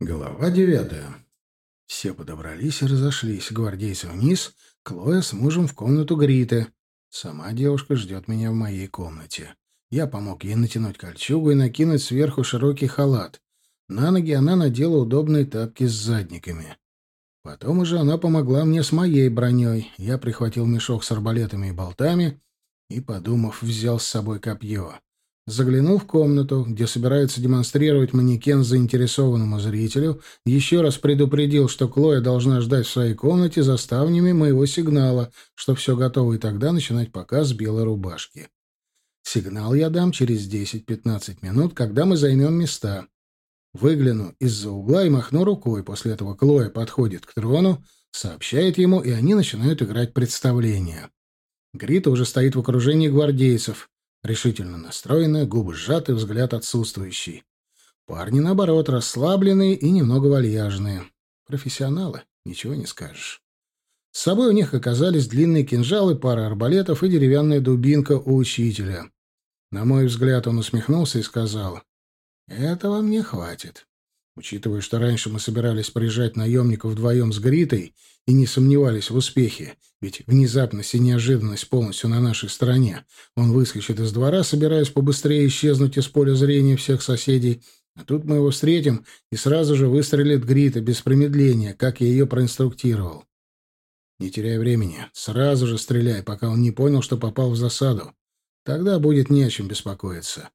Глава девятая. Все подобрались и разошлись. Гвардейцы вниз, Клоя с мужем в комнату Гриты. Сама девушка ждет меня в моей комнате. Я помог ей натянуть кольчугу и накинуть сверху широкий халат. На ноги она надела удобные тапки с задниками. Потом уже она помогла мне с моей броней. Я прихватил мешок с арбалетами и болтами и, подумав, взял с собой копье. Заглянул в комнату, где собирается демонстрировать манекен заинтересованному зрителю, еще раз предупредил, что Клоя должна ждать в своей комнате за ставнями моего сигнала, что все готово, и тогда начинать показ белой рубашки. Сигнал я дам через 10-15 минут, когда мы займем места. Выгляну из-за угла и махну рукой. После этого Клоя подходит к трону, сообщает ему, и они начинают играть представление. Грита уже стоит в окружении гвардейцев. Решительно настроенная, губы сжаты, взгляд отсутствующий. Парни, наоборот, расслабленные и немного вальяжные. Профессионалы, ничего не скажешь. С собой у них оказались длинные кинжалы, пара арбалетов и деревянная дубинка у учителя. На мой взгляд, он усмехнулся и сказал, «Этого мне хватит. Учитывая, что раньше мы собирались приезжать наемников вдвоем с Гритой и не сомневались в успехе, ведь внезапность и неожиданность полностью на нашей стороне, он выскочит из двора, собираясь побыстрее исчезнуть из поля зрения всех соседей, а тут мы его встретим и сразу же выстрелит Грита без промедления, как я ее проинструктировал. Не теряй времени, сразу же стреляй, пока он не понял, что попал в засаду. Тогда будет не о чем беспокоиться.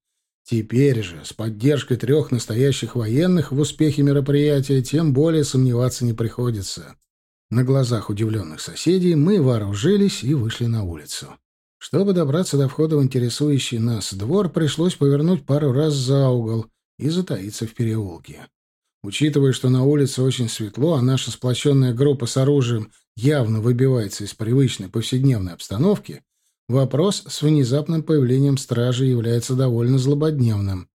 Теперь же, с поддержкой трех настоящих военных в успехе мероприятия, тем более сомневаться не приходится. На глазах удивленных соседей мы вооружились и вышли на улицу. Чтобы добраться до входа в интересующий нас двор, пришлось повернуть пару раз за угол и затаиться в переулке. Учитывая, что на улице очень светло, а наша сплоченная группа с оружием явно выбивается из привычной повседневной обстановки, Вопрос с внезапным появлением стражи является довольно злободневным.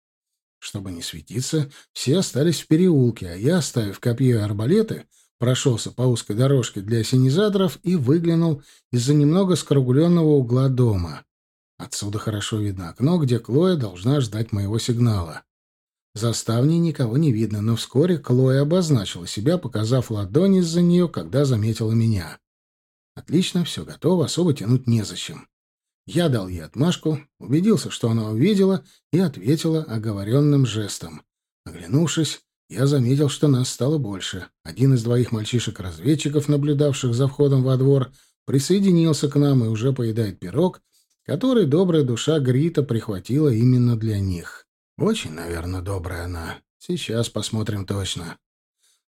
Чтобы не светиться, все остались в переулке, а я, оставив копье и арбалеты, прошелся по узкой дорожке для осенизаторов и выглянул из-за немного скругленного угла дома. Отсюда хорошо видно окно, где Клоя должна ждать моего сигнала. За ставней никого не видно, но вскоре Клоя обозначила себя, показав ладонь из-за нее, когда заметила меня. Отлично, все готово, особо тянуть незачем. Я дал ей отмашку, убедился, что она увидела, и ответила оговоренным жестом. Оглянувшись, я заметил, что нас стало больше. Один из двоих мальчишек-разведчиков, наблюдавших за входом во двор, присоединился к нам и уже поедает пирог, который добрая душа Грита прихватила именно для них. Очень, наверное, добрая она. Сейчас посмотрим точно.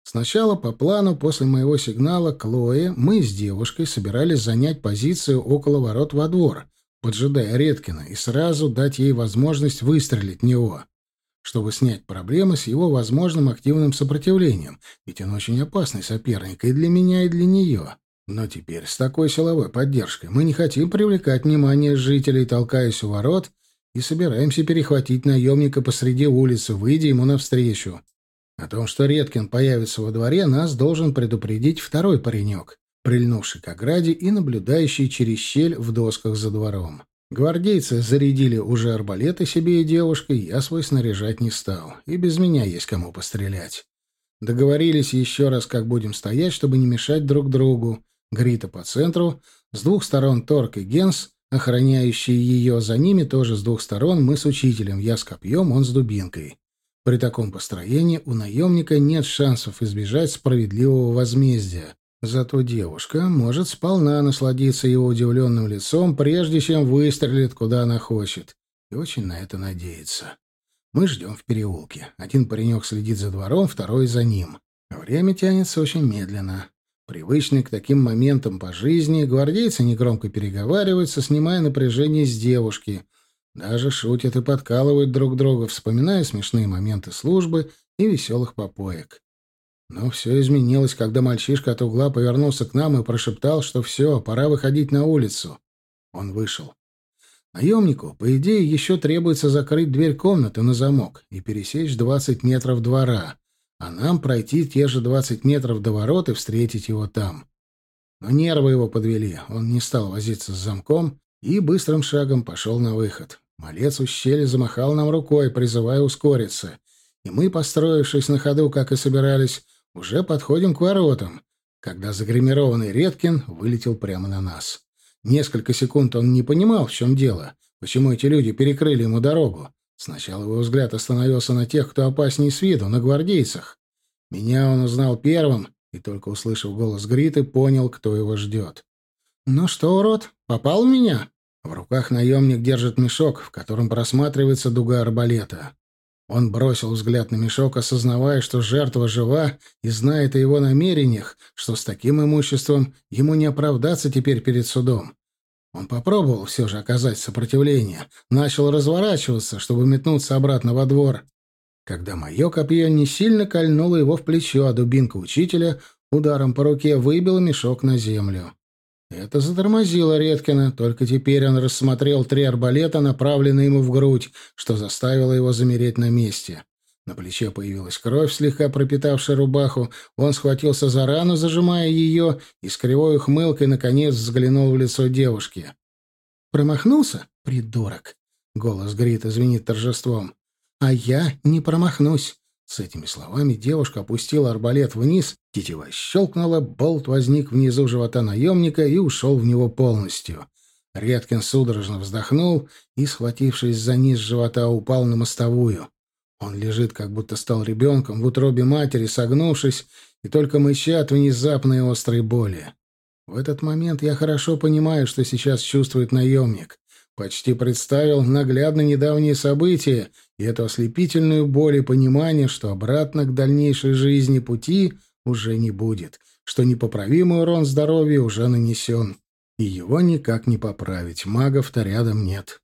Сначала по плану, после моего сигнала Клое, мы с девушкой собирались занять позицию около ворот во двор, поджидая Редкина, и сразу дать ей возможность выстрелить в него, чтобы снять проблемы с его возможным активным сопротивлением, ведь он очень опасный соперник и для меня, и для нее. Но теперь с такой силовой поддержкой мы не хотим привлекать внимание жителей, толкаясь у ворот, и собираемся перехватить наемника посреди улицы, выйдя ему навстречу. О том, что Редкин появится во дворе, нас должен предупредить второй паренек прильнувший к ограде и наблюдающий через щель в досках за двором. Гвардейцы зарядили уже арбалеты себе и девушке, я свой снаряжать не стал. И без меня есть кому пострелять. Договорились еще раз, как будем стоять, чтобы не мешать друг другу. Грита по центру, с двух сторон Торг и Генс, охраняющие ее, за ними тоже с двух сторон мы с учителем, я с копьем, он с дубинкой. При таком построении у наемника нет шансов избежать справедливого возмездия. Зато девушка может сполна насладиться его удивленным лицом, прежде чем выстрелит, куда она хочет. И очень на это надеется. Мы ждем в переулке. Один паренек следит за двором, второй за ним. Время тянется очень медленно. Привычные к таким моментам по жизни, гвардейцы негромко переговариваются, снимая напряжение с девушки. Даже шутят и подкалывают друг друга, вспоминая смешные моменты службы и веселых попоек. Но все изменилось, когда мальчишка от угла повернулся к нам и прошептал, что все, пора выходить на улицу. Он вышел. Наемнику, по идее, еще требуется закрыть дверь комнаты на замок и пересечь 20 метров двора, а нам пройти те же 20 метров до ворот и встретить его там. Но нервы его подвели, он не стал возиться с замком и быстрым шагом пошел на выход. Малец у щели замахал нам рукой, призывая ускориться. и мы, построившись на ходу, как и собирались, уже подходим к воротам, когда загримированный Редкин вылетел прямо на нас. Несколько секунд он не понимал, в чем дело, почему эти люди перекрыли ему дорогу. Сначала его взгляд остановился на тех, кто опасней с виду, на гвардейцах. Меня он узнал первым, и только услышав голос Гриты, понял, кто его ждет. «Ну что, урод, попал в меня?» В руках наемник держит мешок, в котором просматривается дуга арбалета. Он бросил взгляд на мешок, осознавая, что жертва жива и знает о его намерениях, что с таким имуществом ему не оправдаться теперь перед судом. Он попробовал все же оказать сопротивление, начал разворачиваться, чтобы метнуться обратно во двор, когда мое копье не сильно кольнуло его в плечо, а дубинка учителя ударом по руке выбила мешок на землю. Это затормозило Редкина, только теперь он рассмотрел три арбалета, направленные ему в грудь, что заставило его замереть на месте. На плече появилась кровь, слегка пропитавшая рубаху. Он схватился за рану, зажимая ее, и с кривой ухмылкой, наконец, взглянул в лицо девушки. «Промахнулся? Придурок!» — голос Грита звенит торжеством. «А я не промахнусь. С этими словами девушка опустила арбалет вниз, тетива щелкнула, болт возник внизу живота наемника и ушел в него полностью. Редкин судорожно вздохнул и, схватившись за низ живота, упал на мостовую. Он лежит, как будто стал ребенком, в утробе матери, согнувшись, и только мычат внезапные острые боли. В этот момент я хорошо понимаю, что сейчас чувствует наемник. Почти представил наглядно недавние события и эту ослепительную боль и понимание, что обратно к дальнейшей жизни пути уже не будет, что непоправимый урон здоровью уже нанесен, и его никак не поправить, магов-то рядом нет.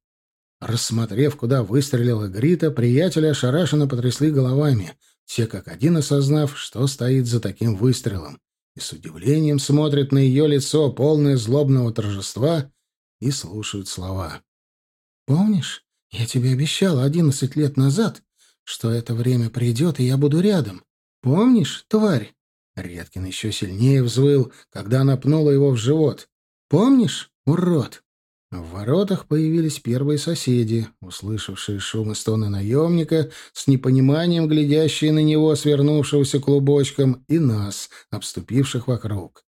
Рассмотрев, куда выстрелила Грита, приятели ошарашенно потрясли головами, все как один осознав, что стоит за таким выстрелом, и с удивлением смотрят на ее лицо, полное злобного торжества, и слушают слова. «Помнишь, я тебе обещала одиннадцать лет назад, что это время придет, и я буду рядом? Помнишь, тварь?» Редкин еще сильнее взвыл, когда она пнула его в живот. «Помнишь, урод?» В воротах появились первые соседи, услышавшие шум и стоны наемника, с непониманием глядящие на него, свернувшегося клубочком, и нас, обступивших вокруг.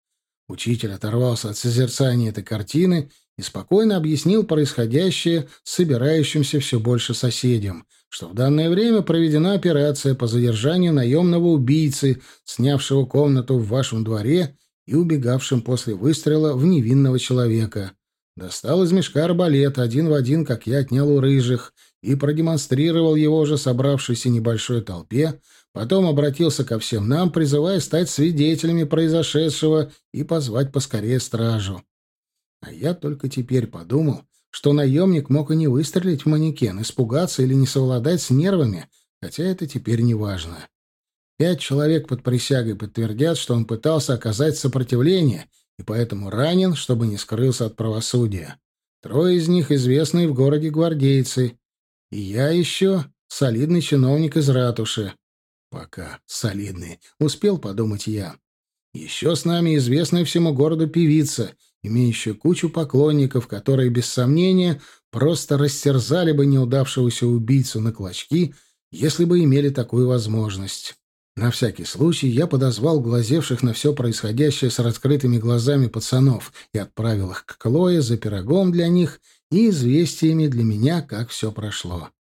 Учитель оторвался от созерцания этой картины и спокойно объяснил происходящее собирающимся все больше соседям, что в данное время проведена операция по задержанию наемного убийцы, снявшего комнату в вашем дворе и убегавшим после выстрела в невинного человека. Достал из мешка арбалет один в один, как я отнял у рыжих, и продемонстрировал его уже собравшейся небольшой толпе, потом обратился ко всем нам, призывая стать свидетелями произошедшего и позвать поскорее стражу. А я только теперь подумал, что наемник мог и не выстрелить в манекен, испугаться или не совладать с нервами, хотя это теперь не важно. Пять человек под присягой подтвердят, что он пытался оказать сопротивление и поэтому ранен, чтобы не скрылся от правосудия. Трое из них известные в городе гвардейцы. И я еще солидный чиновник из ратуши. Пока солидный, успел подумать я. Еще с нами известная всему городу певица — имеющая кучу поклонников, которые, без сомнения, просто растерзали бы неудавшегося убийцу на клочки, если бы имели такую возможность. На всякий случай я подозвал глазевших на все происходящее с раскрытыми глазами пацанов и отправил их к Клое за пирогом для них и известиями для меня, как все прошло.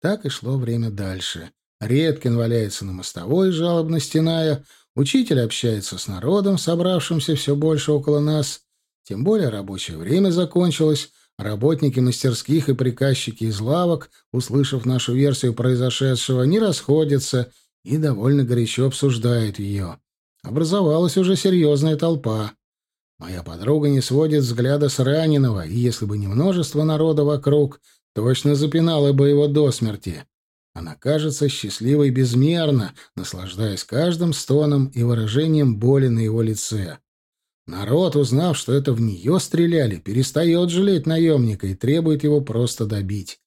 Так и шло время дальше. Редкин валяется на мостовой, жалобно стеная, учитель общается с народом, собравшимся все больше около нас, тем более рабочее время закончилось, работники мастерских и приказчики из лавок, услышав нашу версию произошедшего, не расходятся и довольно горячо обсуждают ее. Образовалась уже серьезная толпа. Моя подруга не сводит взгляда с раненого, и если бы не множество народа вокруг, точно запинала бы его до смерти. Она кажется счастливой безмерно, наслаждаясь каждым стоном и выражением боли на его лице. Народ, узнав, что это в нее стреляли, перестает жалеть наемника и требует его просто добить.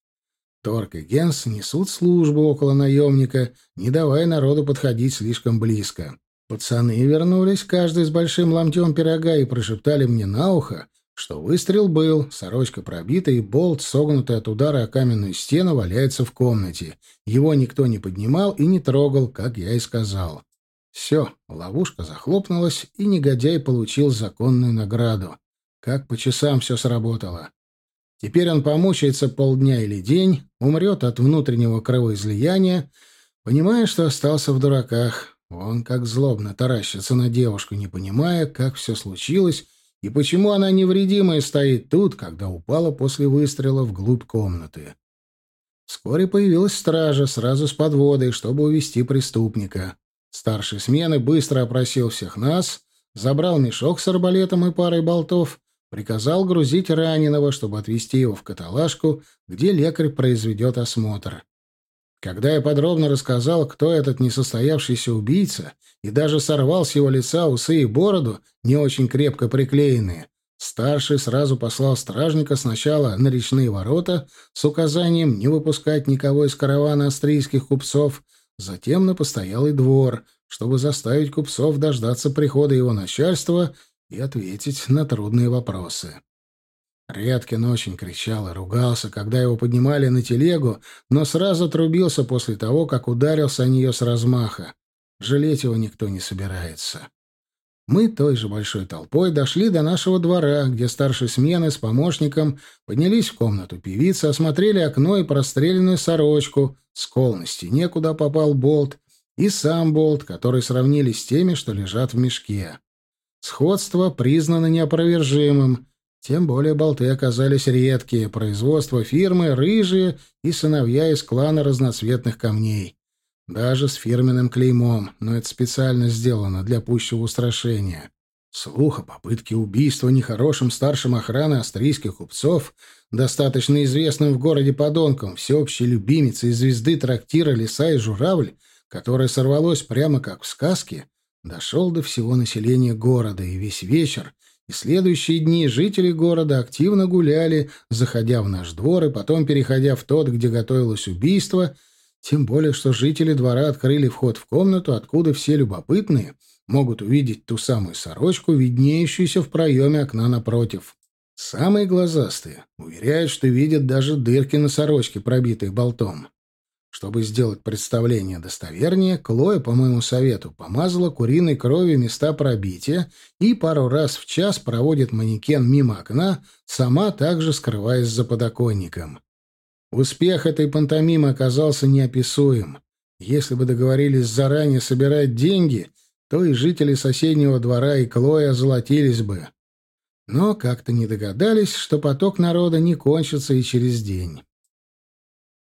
Торг и Генс несут службу около наемника, не давая народу подходить слишком близко. Пацаны вернулись, каждый с большим ломтем пирога, и прошептали мне на ухо, что выстрел был, сорочка пробита, и болт, согнутый от удара о каменную стену, валяется в комнате. Его никто не поднимал и не трогал, как я и сказал. Все, ловушка захлопнулась, и негодяй получил законную награду. Как по часам все сработало. Теперь он помучается полдня или день, умрет от внутреннего кровоизлияния, понимая, что остался в дураках. Он как злобно таращится на девушку, не понимая, как все случилось и почему она невредимая стоит тут, когда упала после выстрела вглубь комнаты. Вскоре появилась стража сразу с подводой, чтобы увести преступника. Старший смены быстро опросил всех нас, забрал мешок с арбалетом и парой болтов приказал грузить раненого, чтобы отвезти его в каталажку, где лекарь произведет осмотр. Когда я подробно рассказал, кто этот несостоявшийся убийца, и даже сорвал с его лица усы и бороду, не очень крепко приклеенные, старший сразу послал стражника сначала на речные ворота с указанием не выпускать никого из каравана австрийских купцов, затем на постоялый двор, чтобы заставить купцов дождаться прихода его начальства и ответить на трудные вопросы. Редкин очень кричал и ругался, когда его поднимали на телегу, но сразу трубился после того, как ударился о нее с размаха. Жалеть его никто не собирается. Мы той же большой толпой дошли до нашего двора, где старший смены с помощником поднялись в комнату певицы, осмотрели окно и простреленную сорочку, скол на стене, куда попал болт, и сам болт, который сравнили с теми, что лежат в мешке. Сходство признано неопровержимым, тем более болты оказались редкие, производство фирмы рыжие и сыновья из клана разноцветных камней. Даже с фирменным клеймом, но это специально сделано для пущего устрашения. Слух о попытке убийства нехорошим старшим охраны австрийских купцов, достаточно известным в городе подонком, всеобщей любимицей звезды трактира «Лиса и журавль», которое сорвалось прямо как в сказке, дошел до всего населения города, и весь вечер и следующие дни жители города активно гуляли, заходя в наш двор и потом переходя в тот, где готовилось убийство, тем более что жители двора открыли вход в комнату, откуда все любопытные могут увидеть ту самую сорочку, виднеющуюся в проеме окна напротив. Самые глазастые уверяют, что видят даже дырки на сорочке, пробитые болтом. Чтобы сделать представление достовернее, Клоя, по моему совету, помазала куриной кровью места пробития и пару раз в час проводит манекен мимо окна, сама также скрываясь за подоконником. Успех этой пантомимы оказался неописуем. Если бы договорились заранее собирать деньги, то и жители соседнего двора и Клоя озолотились бы. Но как-то не догадались, что поток народа не кончится и через день.